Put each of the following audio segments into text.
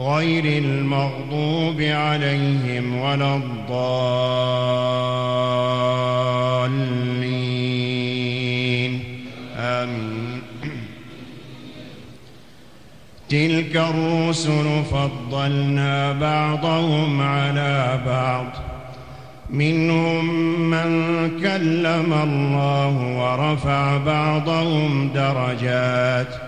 غير المغضوب عليهم ولا الضالين. آمين. تلك الرسل فضلنا بعضهم على بعض. منهم من كلم الله ورفع بعضهم درجات.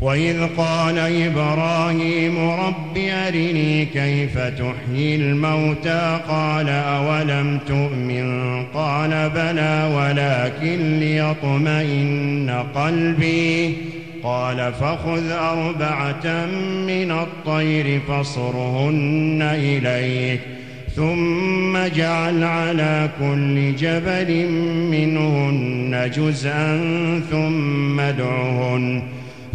وإذ قال إبراهيم رب أرني كيف تحيي الموتى قال أولم تؤمن قال بلى ولكن ليطمئن قلبي قال فخذ أربعة من الطير فصرهن إليك ثم اجعل على كل جبل منهن جزءا ثم ادعهن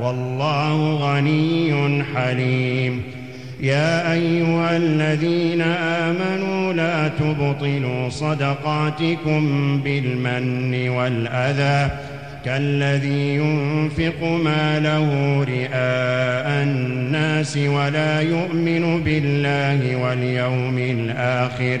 والله غني حليم. يا أيها الذين آمنوا لا تبطلوا صدقاتكم بالمن والأذى. كالذي ينفق ماله رئاء الناس ولا يؤمن بالله واليوم الآخر.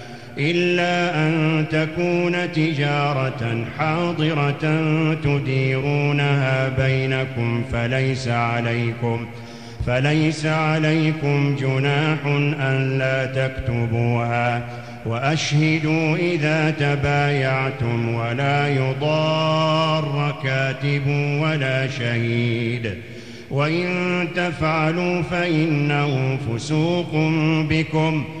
إلا أن تكون تجارة حاضرة تديرونها بينكم فليس عليكم فليس عليكم جناح أن لا تكتبوها وأشهدوا إذا تبايعتم ولا يضار كاتب ولا شهيد وإن تفعلوا فإنه فسوق بكم.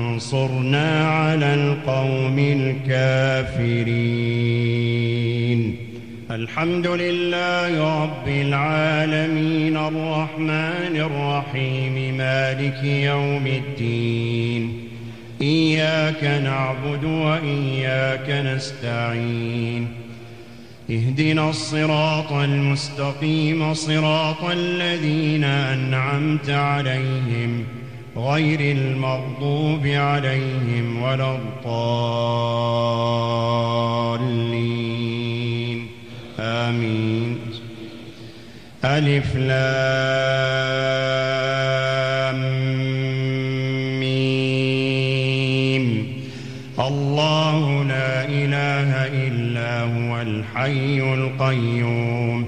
على القوم الكافرين. الحمد لله رب العالمين. الرحمن الرحيم. مالك يوم الدين. إياك نعبد وإياك نستعين. اهدنا الصراط المستقيم. صراط الذين أنعمت عليهم. غير المغضوب عليهم ولا الضالين. آمين. ألف لام ميم. الله لا إله إلا هو الحي القيوم.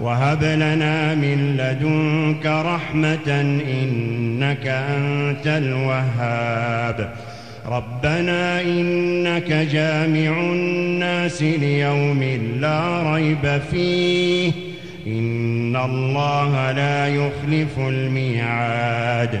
وهب لنا من لدنك رحمة إنك أنت الوهاب. ربنا إنك جامع الناس ليوم لا ريب فيه. إن الله لا يخلف الميعاد.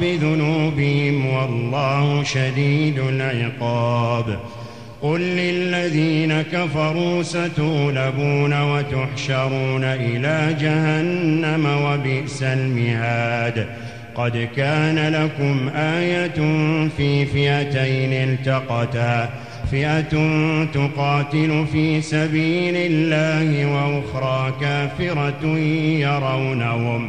بذنوبهم والله شديد العقاب. قل للذين كفروا ستغلبون وتحشرون إلى جهنم وبئس المهاد. قد كان لكم آية في فئتين التقتا. فئة تقاتل في سبيل الله وأخرى كافرة يرونهم.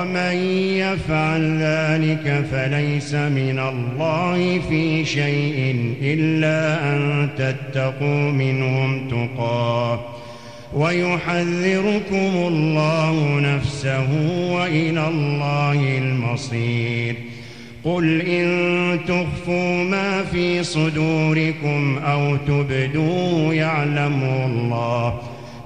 ومن يفعل ذلك فليس من الله في شيء إلا أن تتقوا منهم تقاه. ويحذركم الله نفسه وإلى الله المصير. قل إن تخفوا ما في صدوركم أو تبدوه يعلمه الله.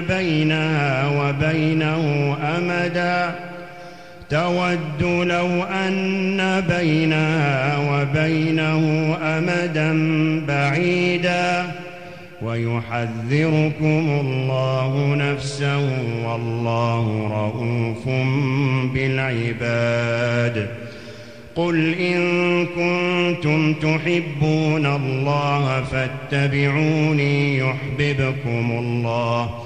بينها وبينه أمدا. تود لو أن بينها وبينه أمدا بعيدا. ويحذركم الله نفسه والله رؤوف بالعباد. قل إن كنتم تحبون الله فاتبعوني يحببكم الله.